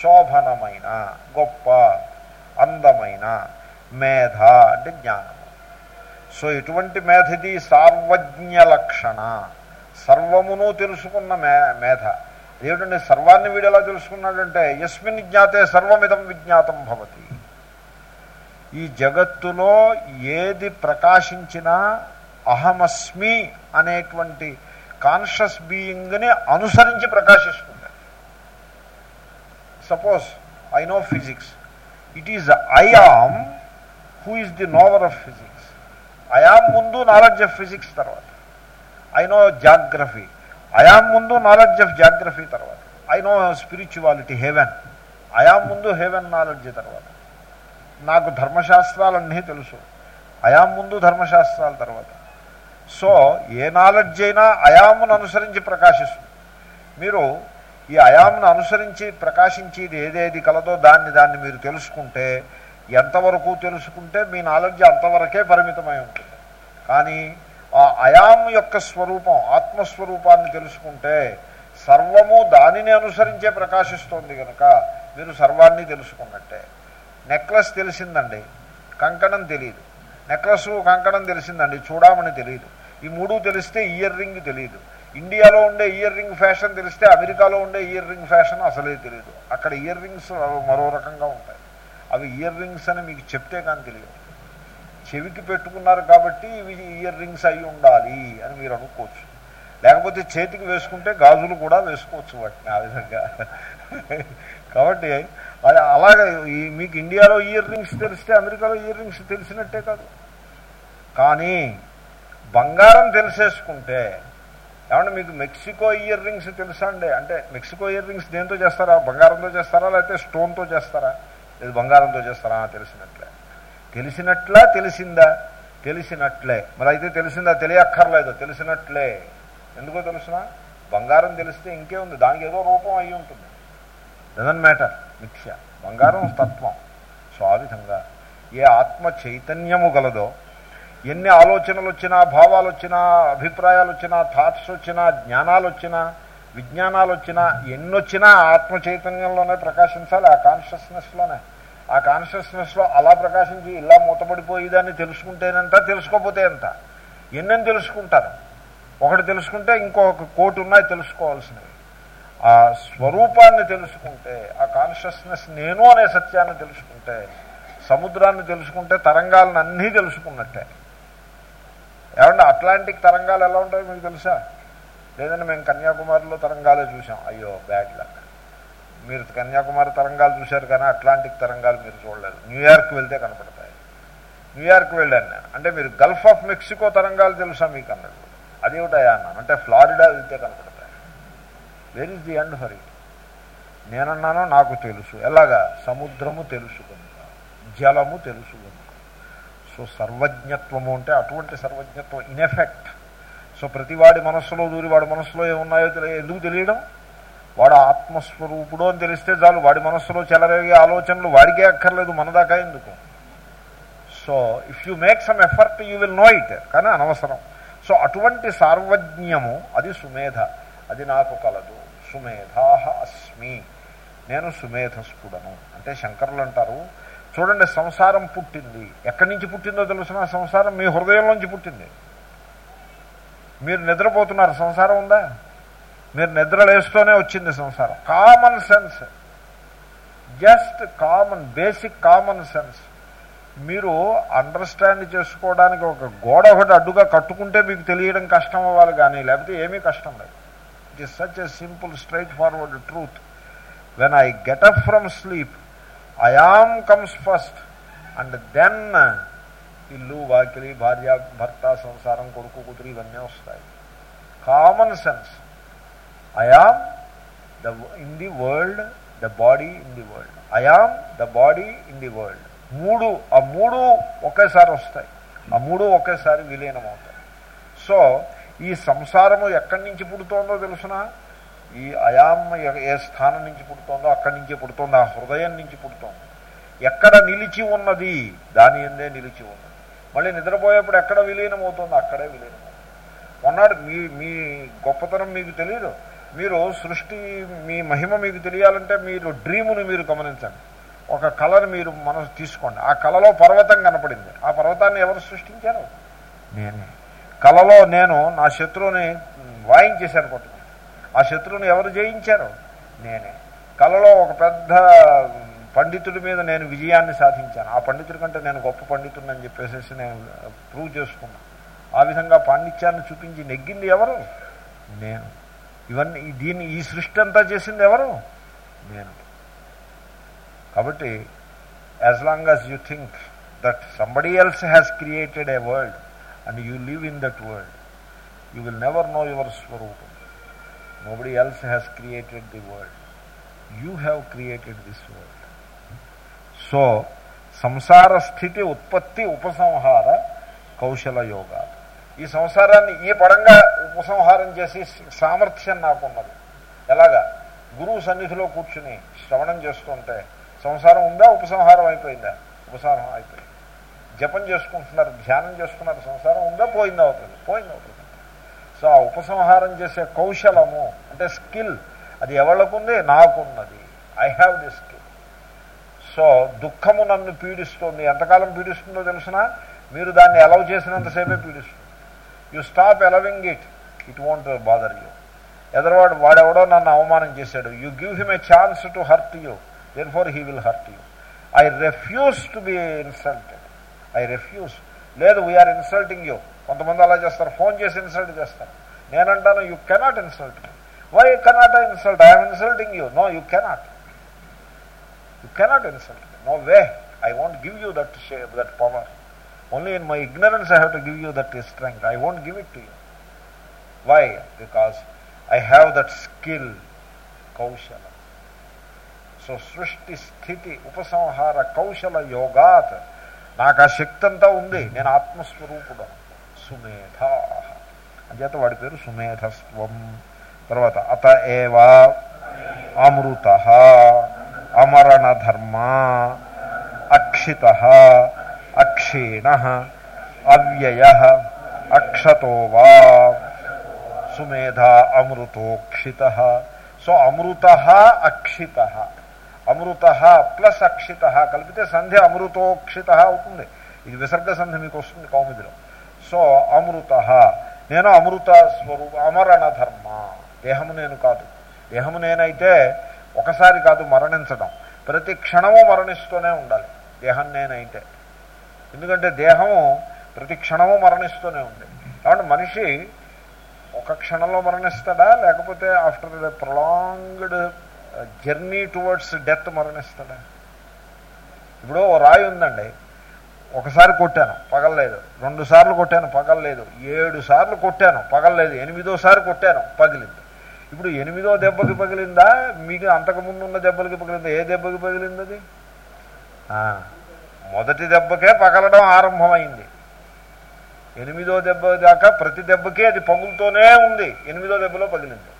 శోభనమైన గొప్ప అందమైన మేధ అంటే జ్ఞానము. సో ఎటువంటి మేధది సార్వజ్ఞ లక్షణ. సర్వమును తెలుసుకున్న మే మేధ. ఏమిటంటే సర్వాన్ని వీడు ఎలా తెలుసుకున్నాడంటే యస్మిన్ జ్ఞాతే సర్వమిదం విజ్ఞాతం భవతి. ఈ జగత్తులో ఏది ప్రకాశించినా అహమస్మి అనేటువంటి కాన్షియస్ బీయింగ్ని అనుసరించి ప్రకాశిస్తుంది. Suppose I know physics it is I am who is the knower of physics I am ముందు నాలెడ్జ్ ఆఫ్ ఫిజిక్స్ తర్వాత I know geography I am ముందు నాలెడ్జ్ ఆఫ్ జాగ్రఫీ తర్వాత I know spirituality heaven I am ముందు హెవెన్ నాలెడ్జ్ తర్వాత నాకు ధర్మశాస్త్రాలన్నీ తెలుసు అయాం ముందు ధర్మశాస్త్రాల తర్వాత సో ఏ నాలెడ్జ్ అయినా అయామును అనుసరించి ప్రకాశిస్తుంది. మీరు ఈ అయాంను అనుసరించి ప్రకాశించేది ఏదేది కలదో దాన్ని దాన్ని మీరు తెలుసుకుంటే ఎంతవరకు తెలుసుకుంటే మీ నాలెడ్జ్ అంతవరకే పరిమితమై ఉంటుంది. కానీ ఆ అయాం యొక్క స్వరూపం ఆత్మస్వరూపాన్ని తెలుసుకుంటే సర్వము దానిని అనుసరించే ప్రకాశిస్తోంది కనుక మీరు సర్వాన్ని తెలుసుకున్నట్టే. నెక్లెస్ తెలిసిందండి కంకణం తెలియదు నెక్లెస్ కంకణం తెలిసిందండి చూడమని తెలియదు ఈ మూడు తెలిస్తే ఇయర్ రింగ్ తెలియదు ఇండియాలో ఉండే ఇయర్ రింగ్ ఫ్యాషన్ తెలిస్తే అమెరికాలో ఉండే ఇయర్ రింగ్ ఫ్యాషన్ అసలే తెలియదు. అక్కడ ఇయర్ రింగ్స్ మరో రకంగా ఉంటాయి. అవి ఇయర్ రింగ్స్ అని మీకు చెప్తే కానీ తెలియదు. చెవికి పెట్టుకున్నారు కాబట్టి ఇవి ఇయర్ రింగ్స్ అయి ఉండాలి అని మీరు అనుకోవచ్చు. లేకపోతే చేతికి వేసుకుంటే గాజులు కూడా వేసుకోవచ్చు వాటిని ఆ విధంగా. కాబట్టి అది అలాగే ఈ మీకు ఇండియాలో ఇయర్ రింగ్స్ తెలిస్తే అమెరికాలో ఇయర్ రింగ్స్ తెలిసినట్టే కాదు. కానీ బంగారం తెలిసేసుకుంటే ఏమంటే మీకు మెక్సికో ఇయర్ రింగ్స్ తెలుసా అండి? అంటే మెక్సికో ఇయర్ రింగ్స్ దేంతో చేస్తారా? బంగారంతో చేస్తారా? లేకపోతే స్టోన్తో చేస్తారా? లేదు బంగారంతో చేస్తారా? తెలిసినట్లే. తెలిసినట్లా తెలిసిందా? తెలిసినట్లే. మరి అయితే తెలిసిందా? తెలియక్కర్లేదు. తెలిసినట్లే. ఎందుకో తెలుసిన? బంగారం తెలిస్తే ఇంకే ఉంది. దానికి ఏదో రూపం అయి ఉంటుంది. డజన్ మ్యాటర్ మిథ్య. బంగారం తత్వం. సో ఆ విధంగా ఏ ఆత్మ చైతన్యము గలదో ఎన్ని ఆలోచనలు వచ్చినా భావాలు వచ్చినా అభిప్రాయాలు వచ్చినా థాట్స్ వచ్చినా జ్ఞానాలు వచ్చినా విజ్ఞానాలు వచ్చినా ఎన్నొచ్చినా ఆత్మ చైతన్యంలోనే ప్రకాశించాలి ఆ కాన్షియస్నెస్లోనే ఆ కాన్షియస్నెస్లో అలా ప్రకాశించి ఇలా మూతపడిపోయేదాన్ని తెలుసుకుంటేనంత తెలుసుకోపోతే ఎంత? ఎన్ని తెలుసుకుంటారు? ఒకటి తెలుసుకుంటే ఇంకొక కోటి ఉన్నాయి తెలుసుకోవాల్సినవి. ఆ స్వరూపాన్ని తెలుసుకుంటే ఆ కాన్షియస్నెస్ నేను అనే సత్యాన్ని తెలుసుకుంటే సముద్రాన్ని తెలుసుకుంటే తరంగాలను అన్నీ తెలుసుకున్నట్టే. ఏమంటే అట్లాంటిక్ తరంగాలు ఎలా ఉంటాయో మీకు తెలుసా? లేదంటే మేము కన్యాకుమారిలో తరంగాలే చూసాం అయ్యో బ్యాడ్ లక్. మీరు కన్యాకుమారి తరంగాలు చూశారు కానీ అట్లాంటిక్ తరంగాలు మీరు చూడలేదు. న్యూయార్క్ వెళ్తే కనపడతాయి. న్యూయార్క్ వెళ్ళాను నేను. అంటే మీరు గల్ఫ్ ఆఫ్ మెక్సికో తరంగాలు తెలుసా మీకు అన్నట్టు అది ఒకటయా అన్నాను. అంటే ఫ్లారిడా వెళ్తే కనపడతాయి. Where is the end for it? నేనన్నానో నాకు తెలుసు. ఎలాగా? సముద్రము తెలుసు కనుక జలము తెలుసు సో సర్వజ్ఞత్వము అంటే అటువంటి సర్వజ్ఞత్వం ఇన్ ఎఫెక్ట్ సో ప్రతివాడి మనస్సులో దూరి వాడి మనస్సులో ఏమున్నాయో తెలియ ఎందుకు తెలియడం? వాడు ఆత్మస్వరూపుడు అని తెలిస్తే చాలు వాడి మనస్సులో చెలరేగే ఆలోచనలు వాడికే అక్కర్లేదు మనదాకా ఎందుకు? So if you make some effort you will know it కానీ అనవసరం. సో అటువంటి సార్వజ్ఞము అది సుమేధ. అది నాకు కలదు. సుమేధాహ అస్మి. నేను సుమేధస్కుడను అంటే శంకరులు అంటారు చూడండి సంసారం పుట్టింది. ఎక్కడి నుంచి పుట్టిందో తెలుసిన? సంసారం మీ హృదయంలోంచి పుట్టింది. మీరు నిద్రపోతున్నారు సంసారం ఉందా? మీరు నిద్రలేస్తూనే వచ్చింది సంసారం. Common sense. Just common basic common sense. మీరు అండర్స్టాండ్ చేసుకోవడానికి ఒక గోడ ఒకటి అడ్డుగా కట్టుకుంటే మీకు తెలియడం కష్టం అవ్వాలి కానీ లేకపోతే ఏమీ కష్టం లేదు. It is such a simple straightforward truth when I get up from sleep I am comes first and then ఇల్లు వాకిలి భార్య భర్త సంసారం కొడుకు కూతురు ఇవన్నీ వస్తాయి. Common sense I am the in the world the body in the world I am the body in the world మూడు ఆ మూడు ఒకేసారి వస్తాయి. ఆ మూడు ఒకేసారి విలీనం అవుతాయి సో ఈ సంసారము ఎక్కడి నుంచి పుడుతోందో తెలుసునా? ఈ అయామ్మ ఏ స్థానం నుంచి పుడుతోందో అక్కడి నుంచి పుడుతోంది. ఆ హృదయం నుంచి పుడుతోంది. ఎక్కడ నిలిచి ఉన్నది? దాని ఎందే నిలిచి ఉన్నది. మళ్ళీ నిద్రపోయేప్పుడు ఎక్కడ విలీనమవుతుందో అక్కడే విలీనం మొన్నటి మీ మీ గొప్పతనం మీకు తెలియదు మీరు సృష్టి మీ మహిమ మీకు తెలియాలంటే మీరు డ్రీముని మీరు గమనించండి. ఒక కళను మీరు మనసు తీసుకోండి. ఆ కళలో పర్వతం కనపడింది. ఆ పర్వతాన్ని ఎవరు సృష్టించారు? నేనే. కళలో నేను నా శత్రువుని వాయించేశాను కొట్టుకుని ఆ శత్రువుని ఎవరు జయించారు? నేనే. కళలో ఒక పెద్ద పండితుడి మీద నేను విజయాన్ని సాధించాను. ఆ పండితుడి కంటే నేను గొప్ప పండితుడిని అని చెప్పేసి నేను ప్రూవ్ చేసుకున్నాను ఆ విధంగా పాండిత్యాన్ని చూపించి నెగ్గింది ఎవరు? నేను. ఇవన్నీ దీన్ని ఈ సృష్టి అంతా చేసింది ఎవరు? నేను. కాబట్టి as long as you think that somebody else has created a world and you live in that world you will never know your స్వరూపం. Nobody else has created the world you have created this world so సంసార స్థితి ఉత్పత్తి ఉపసంహార కౌశల యోగా ఈ సంసారాన్ని ఈ పరంగా ఉపసంహారం చేసి సామర్థ్యం నాకున్నది. ఎలాగా? గురువు సన్నిధిలో కూర్చుని శ్రవణం చేస్తుంటే సంసారం ఉందా? ఉపసంహారం అయిపోయిందా? ఉపసంహారం అయిపోయింది. జపం చేసుకుంటున్నారు ధ్యానం చేసుకున్నారు సంసారం ఉందా? పోయిందా? అవుతుంది పోయింది? అవుతుంది సో ఆ ఉపసంహారం చేసే కౌశలము అంటే స్కిల్ అది ఎవళ్ళకుంది? నాకున్నది. I have the skill so దుఃఖము నన్ను పీడిస్తుంది. ఎంతకాలం పీడిస్తుందో తెలిసిన? మీరు దాన్ని ఎలవ్ చేసినంతసేపే పీడిస్తుంది. You stop allowing it it won't bother you ఎదరవాడు వాడెవడో నన్ను అవమానం చేశాడు. You give him a chance to hurt you then for he will hurt you I refuse to be insulted I refuse లేదు వీఆర్ ఇన్సల్టింగ్ యూ కొంతమంది అలా చేస్తారు. ఫోన్ చేసి ఇన్సల్ట్ చేస్తారు. నేనంటాను you cannot insult why you cannot I insult I'm insulting you no you cannot you cannot insult no way I want give you that shape that power only in my ignorance I have to give you that strength I want give it to you why because I have that skill కౌశల so సృష్టి స్థితి ఉపసంహార కౌశల యోగాత్ నాకు ఆ శక్తి అంతా ఉంది నేను ఆత్మస్వరూపుడు సుమేధ। అంచేత వాడి పేరు సుమేధస్వం తర్వాత అత ఏవా అమృత అమరణధర్మ అక్షిత అక్షీణ అవ్యయ అక్షతో వా। సుమేధ అమృతోక్షిత। సో అమృత అక్షిత। అమృత ప్లస్ అక్షిత కలిపితే సంధి అమృతోక్షిత అవుతుంది। ఇది విసర్గ సంధి మీకు వస్తుంది కౌముదిలో। సో అమృత. నేను అమృత స్వరూప అమరణ ధర్మ. దేహము నేను కాదు. దేహము నేనైతే ఒకసారి కాదు మరణించడం ప్రతి క్షణము మరణిస్తూనే ఉండాలి. దేహం నేనైతే. ఎందుకంటే దేహము ప్రతి క్షణము మరణిస్తూనే ఉంది. కాబట్టి మనిషి ఒక క్షణంలో మరణిస్తాడా? లేకపోతే after the prolonged journey towards death మరణిస్తాడా? ఇప్పుడు ఓ రాయి ఉందండి. ఒకసారి కొట్టాను పగలలేదు. రెండు సార్లు కొట్టాను పగలలేదు. ఏడు సార్లు కొట్టాను పగలలేదు. ఎనిమిదోసారి కొట్టాను పగిలింది. ఇప్పుడు ఎనిమిదో దెబ్బకి పగిలిందా? మీకు అంతకుముందు ఉన్న దెబ్బలకి పగిలిందా? ఏ దెబ్బకి పగిలింది అది? మొదటి దెబ్బకే పగలడం ఆరంభమైంది. ఎనిమిదో దెబ్బ దాకా ప్రతి దెబ్బకి అది పగులుతూనే ఉంది. ఎనిమిదో దెబ్బలో పగిలింది.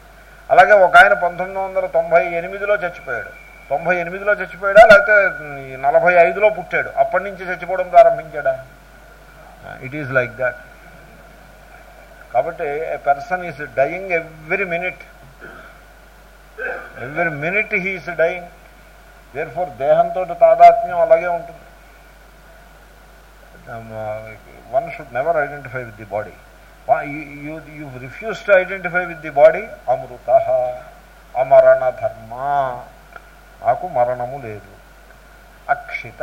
అలాగే ఒక ఆయన పంతొమ్మిది వందల తొంభై ఎనిమిదిలో చచ్చిపోయాడు. తొంభై ఎనిమిదిలో చచ్చిపోయాడా? లేకపోతే నలభై ఐదులో పుట్టాడు. అప్పటి నుంచి చచ్చిపోవడం ప్రారంభించాడా? ఇట్ ఈజ్ లైక్ దాట్ కాబట్టి a person is dying every minute every minute he is dying therefore దేహంతో తాదాత్మ్యం అలాగే ఉంటుంది. One should never identify with the body you you refuse to identify with the body అమృత అమరణ ధర్మ నాకు మరణము లేదు. అక్షిత.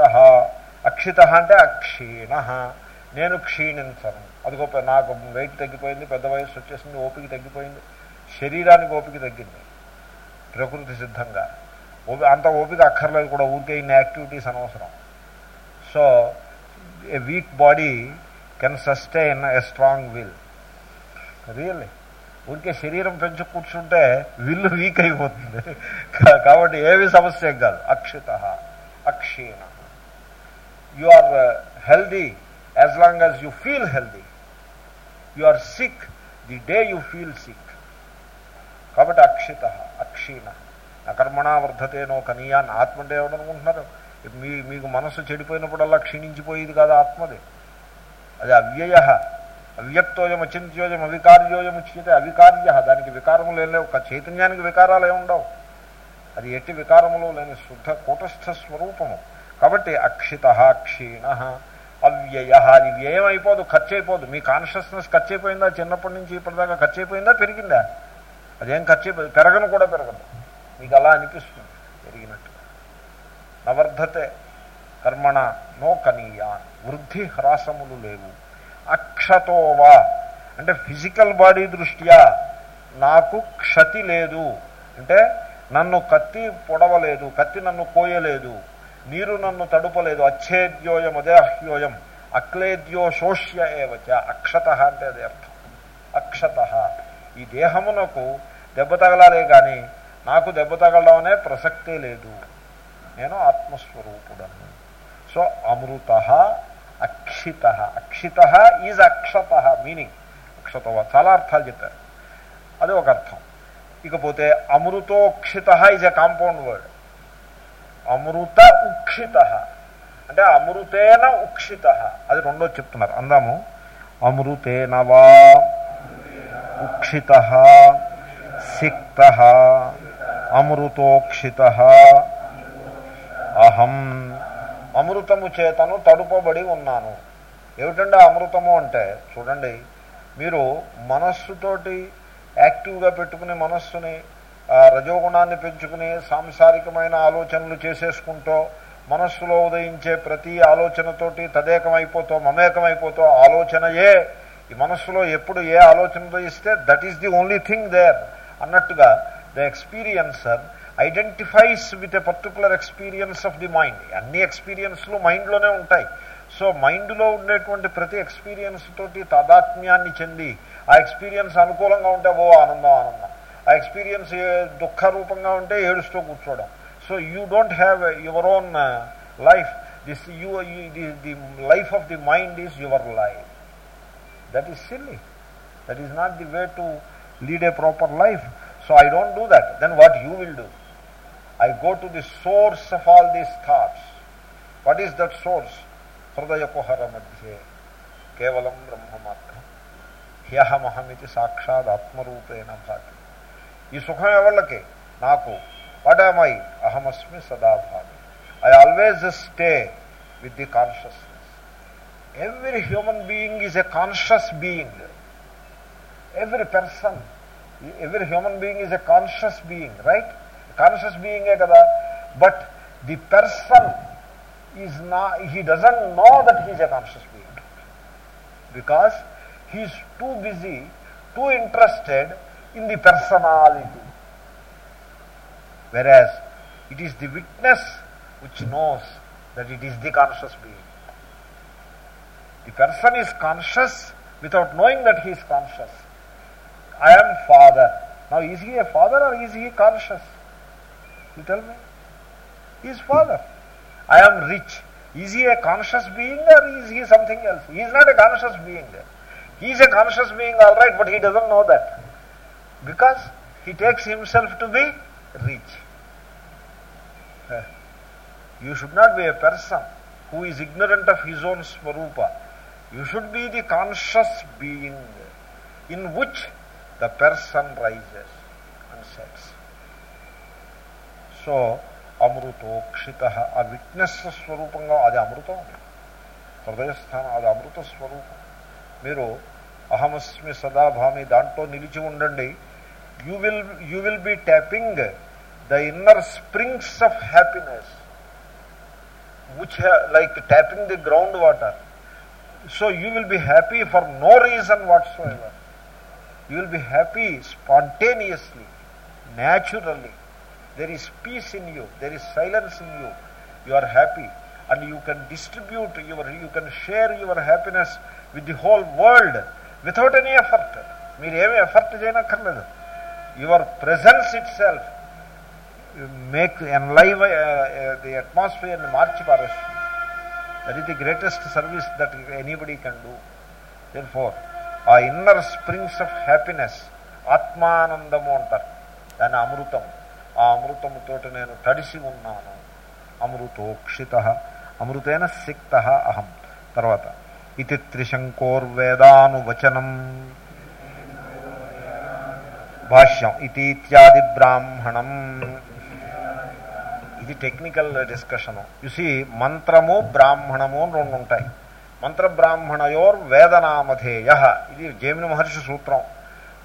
అక్షిత అంటే అక్షీణ. నేను క్షీణించను. అది గొప్ప నాకు వెయిట్ తగ్గిపోయింది పెద్ద వయసు వచ్చేసింది ఓపిక తగ్గిపోయింది శరీరానికి ఓపిక తగ్గింది. ప్రకృతి సిద్ధంగా. ఓపి అంత ఓపిక అక్కర్లేదు కూడా ఊరికే ఇన్ని యాక్టివిటీస్ అనవసరం. So a weak body can sustain a strong will. Really. ఊరికే శరీరం పెంచి కూర్చుంటే విల్లు వీక్ అయిపోతుంది. కాబట్టి ఏవి సమస్య కాదు. అక్షిత అక్షీణ. You are healthy as long as you feel healthy you are sick the day you feel sick కాబట్టి అక్షిత అక్షీణ. అకర్మణ వర్ధతేనో కనీయా ఆత్మ అంటే ఏమనుకుంటున్నారు మీ మీకు మనస్సు చెడిపోయినప్పుడల్లా క్షీణించిపోయేది కాదు ఆత్మది. అది అవ్యయ. అవ్యక్తోయం అచింత్యోయం అవికార్యోయం ఉచ్యతే అవికార్య. దానికి వికారములు ఏం లేవు. చైతన్యానికి వికారాలు ఏముండవు అది ఎట్టి వికారములు లేని శుద్ధ కూటస్థ స్వరూపము. కాబట్టి అక్షిత క్షీణ అవ్యయ. అది వ్యయం అయిపోదు ఖర్చు అయిపోదు మీ కాన్షియస్నెస్ ఖర్చు అయిపోయిందా చిన్నప్పటి నుంచి ఇప్పటిదాకా ఖర్చు అయిపోయిందా పెరిగిందా? అదేం ఖర్చు అయిపోయింది పెరగను కూడా పెరగదు. మీకు అలా అనిపిస్తుంది పెరిగినట్టు. నవర్ధతే కర్మణ నో కనీయా వృద్ధి హ్రాసములు లేవు. అక్షతోవా అంటే ఫిజికల్ బాడీ దృష్ట్యా నాకు క్షతి లేదు. అంటే నన్ను కత్తి పొడవలేదు కత్తి నన్ను కోయలేదు నీరు నన్ను తడుపలేదు అచ్చేద్యోయం అదే అహ్యోయం అక్లేద్యో శోష్య ఏవచ అక్షత అంటే అది అర్థం. అక్షత. ఈ దేహమునకు దెబ్బ తగలాలే కానీ నాకు దెబ్బ తగలడం అనే ప్రసక్తే లేదు. నేను ఆత్మస్వరూపుడను. సో అమృత అక్షిత. అక్షిత ఈజ్ అక్షత మీనింగ్ అక్షతవ చాలా అర్థాలు చెప్పారు. అది ఒక అర్థం. ఇకపోతే అమృతోక్షిత ఈజ్ ఎ కాంపౌండ్ వర్డ్ అమృత ఉక్షిత. అంటే అమృతేన ఉక్షిత. అది రెండో చెప్తున్నారు. అందాము. అమృతేన వా ఉక్షిత సిక్త అమృతోక్షిత అహం అమృతము చేతను తడుపబడి ఉన్నాను. ఏమిటండి అమృతము అంటే? చూడండి మీరు మనస్సుతోటి యాక్టివ్గా పెట్టుకుని మనస్సుని రజోగుణాన్ని పెంచుకుని సాంసారికమైన ఆలోచనలు చేసేసుకుంటూ మనస్సులో ఉదయించే ప్రతి ఆలోచనతోటి తదేకమైపోతూ మమేకమైపోతూ ఆలోచనయే. ఈ మనస్సులో ఎప్పుడు ఏ ఆలోచనతో ఇస్తే that is the only thing there అన్నట్టుగా the experiencer identifies with a particular experience of the mind అన్ని ఎక్స్పీరియన్స్లు మైండ్లోనే ఉంటాయి. సో మైండ్లో ఉండేటువంటి ప్రతి ఎక్స్పీరియన్స్ తోటి తాదాత్మ్యాన్ని చెంది ఆ ఎక్స్పీరియన్స్ అనుకూలంగా ఉంటే ఓ ఆనందం ఆనందం. ఆ ఎక్స్పీరియన్స్ దుఃఖ రూపంగా ఉంటే ఏడుస్తూ కూర్చోవడం. So you don't have your own life this you the life of the mind is your life that is silly that is not the way to lead a proper life so I don't do that then what you will do I go to the source of all these thoughts what is that source హృదయ కుహర మధ్యే కేవలం బ్రహ్మ మాత్రం హ్యహమహమితి సాక్షాత్ ఆత్మరూపేణ భాతి ఈ సుఖం ఎవళ్ళకి నాకు వాట్ ఐ అహమస్మి సదాభామి I always stay with the consciousness every human being is a conscious being every person every human being is a conscious being right conscious బీయింగే కదా బట్ ది పర్సన్ ఈజ్ నా he doesn't know that he's a conscious being because he's too busy too interested in the personality. Whereas it is the witness which knows that it is the conscious being. The person is conscious without knowing that he is conscious. I am father. Now is he a father or is he conscious? You tell me. He is father. I am rich. Is he a conscious being or is he something else? He is not a conscious being. He is a conscious being, all right, but he doesn't know that because he takes himself to be rich. You should not be a person who is ignorant of his own swarupa. You should be the conscious being in which the person rises so అమృతోక్షిత ఆ విట్నెస్ స్వరూపంగా అది అమృతం హృదయస్థానం అది అమృత స్వరూపం మీరు అహమస్మి సదాభామి దాంట్లో నిలిచి ఉండండి you will you will be tapping the inner springs of happiness which like tapping the ground water so you will be happy for no reason whatsoever you will be happy spontaneously naturally There is peace in you, there is silence in you. You are happy and you can distribute your, you can share your happiness with the whole world without any effort. మీరు ఏమి effort చేయనక్కర్లేదు your presence itself make enliven the అట్మాస్ఫియర్ని March పారేస్తుంది that is the greatest service that anybody can do then for ఆ ఇన్నర్ స్ప్రింగ్స్ ఆఫ్ హ్యాపీనెస్ ఆత్మానందము అంటారు దాన్ని అమృతం ఆ అమృతముతో నేను తడిసి ఉన్నాను. అమృతోక్షిత అమృతేన సిక్త అహం. తర్వాత ఇది త్రిశంకోర్వేదానువచనం. భాష్యం ఇది ఇత్యాది బ్రాహ్మణం. ఇది టెక్నికల్ డిస్కషను. చూసి మంత్రము బ్రాహ్మణము అని రెండు ఉంటాయి. మంత్ర వేదనామధేయ ఇది జైమిని మహర్షి సూత్రం.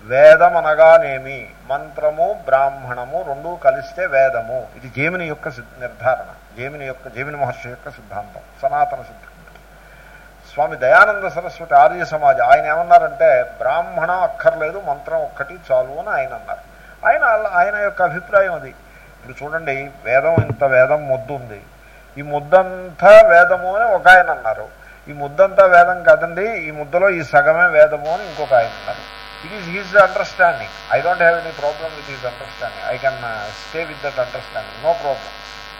వేదం అనగానేమి మంత్రము బ్రాహ్మణము రెండూ కలిస్తే వేదము. ఇది జేమిని యొక్క సిద్- నిర్ధారణ. జేమిని యొక్క జేమిని మహర్షి యొక్క సిద్ధాంతం. సనాతన సిద్ధాంతం స్వామి దయానంద సరస్వతి ఆర్య సమాజ. ఆయన ఏమన్నారంటే బ్రాహ్మణ అక్కర్లేదు మంత్రం ఒక్కటి చాలు అని ఆయన అన్నారు. ఆయన ఆయన యొక్క అభిప్రాయం అది. ఇప్పుడు చూడండి వేదం ఇంత వేదం ముద్దు ఉంది ఈ ముద్దంతా వేదము అని ఒక ఆయన అన్నారు. ఈ ముద్దంతా వేదం కాదండి ఈ ముద్దలో ఈ సగమే వేదము అని ఇంకొక ఆయన అన్నారు. It is his understanding I don't have any problem with his understanding I can stay with that understanding no problem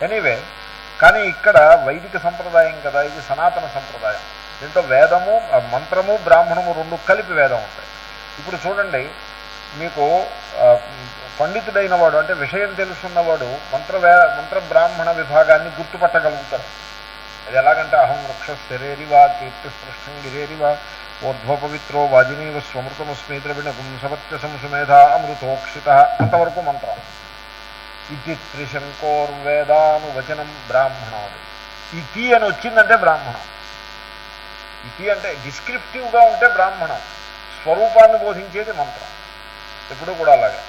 anyway కానీ ఇక్కడ వైదిక సంప్రదాయం కదా ఇది సనాతన సంప్రదాయం. దీంట్లో వేదము మంత్రము బ్రాహ్మణము రెండు కలిపి వేదం ఉంటాయి. ఇప్పుడు చూడండి మీకు పండితుడైన వాడు అంటే విషయం తెలుసున్నవాడు మంత్ర వే మంత్ర బ్రాహ్మణ విభాగాన్ని గుర్తుపట్టగలుగుతారు అది ఎలాగంటే అహం వృక్ష స్థిరేరివా కీర్తి స్పృష్టం గిరేరివా ఊర్ధ్వపవిత్రో వాజినీవ స్వమృతమస్మి ద్రవిణ పుంసవత్య సంసుమేధ అమృతోక్షిత అంతవరకు మంత్రం ఇది త్రిశంకోర్వేదానువచనం బ్రాహ్మణాది ఇతి అని వచ్చిందంటే బ్రాహ్మణం। ఇతి అంటే డిస్క్రిప్టివ్గా ఉంటే బ్రాహ్మణం। స్వరూపాన్ని బోధించేది మంత్రం। ఎప్పుడు కూడా అలాగే।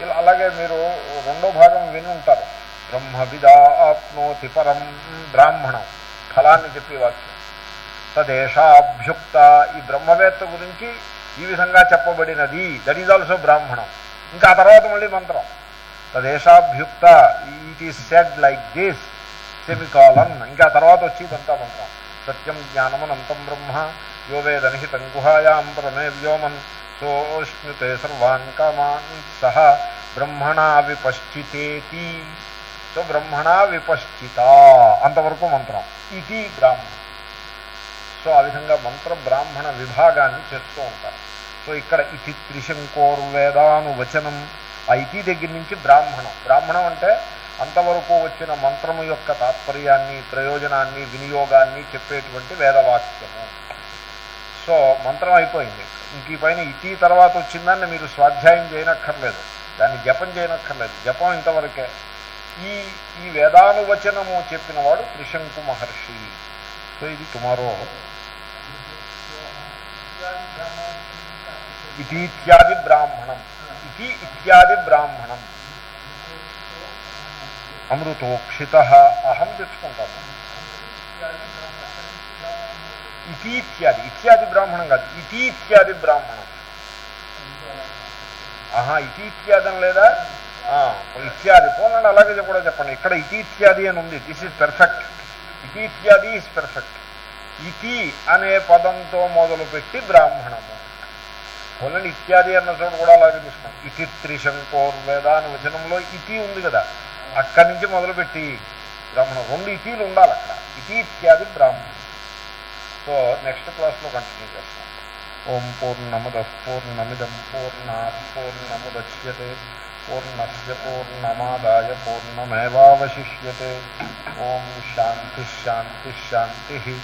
ఇలా అలాగే మీరు రెండో భాగం విని ఉంటారు। బ్రహ్మవిదా ఆప్నోతి పరం బ్రాహ్మణం। ఫలాన్ని చెప్పి వాక్యం. తదేషాభ్యుక్త. ఈ బ్రహ్మవేత్త గురించి ఈ విధంగా చెప్పబడినది. దట్ ఈజ్ ఆల్సో బ్రాహ్మణం. ఇంకా ఆ తర్వాత మళ్ళీ మంత్రం. తదేషాభ్యుక్త. It is said like this semicolon ఇంకా తర్వాత వచ్చి ఇదంతా మంత్రం. సత్యం జ్ఞానమనంతం బ్రహ్మ. యోవేదనిహితం గుహాయాం ప్రమే వ్యోమన్ సోష్ణుతే సర్వాన్ కామాన్ సహ. బ్రహ్మణా విపశ్చితేతి. సో బ్రహ్మణా విపశ్చిత. అంతవరకు మంత్రం. ఇది బ్రాహ్మణం. సో ఆ విధంగా మంత్ర బ్రాహ్మణ విభాగాన్ని చేస్తూ ఉంటారు. సో ఇక్కడ ఇతి త్రిశంకోర్వేదాను వచనం ఆ ఇతి దగ్గర నుంచి బ్రాహ్మణం. బ్రాహ్మణం అంటే అంతవరకు వచ్చిన మంత్రము యొక్క తాత్పర్యాన్ని ప్రయోజనాన్ని వినియోగాన్ని చెప్పేటువంటి వేదవాక్యము. సో మంత్రం అయిపోయింది. ఇంక ఈ పైన ఇతి తర్వాత వచ్చిందాన్ని మీరు స్వాధ్యాయం చేయనక్కర్లేదు. దాన్ని జపం చేయనక్కర్లేదు. జపం ఇంతవరకే. ఈ ఈ వేదానువచనము చెప్పినవాడు త్రిశంకు మహర్షి. సో ఇది టుమారో ఇది ఇత్యాది బ్రాహ్మణం ఇది ఇత్యాది బ్రాహ్మణం అమృతోక్షిత అహం తెచ్చుకుంటాను ఇతి ఇత్యాది ఇత్యాది బ్రాహ్మణం కాదు ఇతి ఇత్యాది బ్రాహ్మణం ఆహా ఇతి ఇత్యాది అని లేదా ఆ, ఇత్యాది పోలండి అలాగే కూడా చెప్పండి ఇక్కడ ఇతి ఇత్యాది అని ఉంది దిస్ ఇస్ పెర్ఫెక్ట్ ఇతి ఇత్యాది ఇస్ పెర్ఫెక్ట్ ఇతి అనే పదంతో మొదలుపెట్టి బ్రాహ్మణము పోలండి ఇత్యాది అన్న చోట కూడా అలాగే చూపిస్తాం ఇతి త్రిశంకోర్వేద అనే వచనంలో ఇతి ఉంది కదా. అక్కడి నుంచి మొదలుపెట్టి బ్రాహ్మణం రెండు ఇతీలు ఉండాలి అక్కడ. ఇతి ఇత్యాది బ్రాహ్మణం సో నెక్స్ట్ క్లాస్లో కంటిన్యూ చేస్తాం. ఓం పూర్ణముద పూర్ణమిదం పూర్ణ పూర్ణముద్యతే. పూర్ణస్ పూర్ణమాదాయ పూర్ణమేవాశిష్యతే ఓం శాంతి శాంతి శాంతి.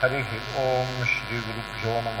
హరి ఓం శ్రీ గురుభ్యో నమ.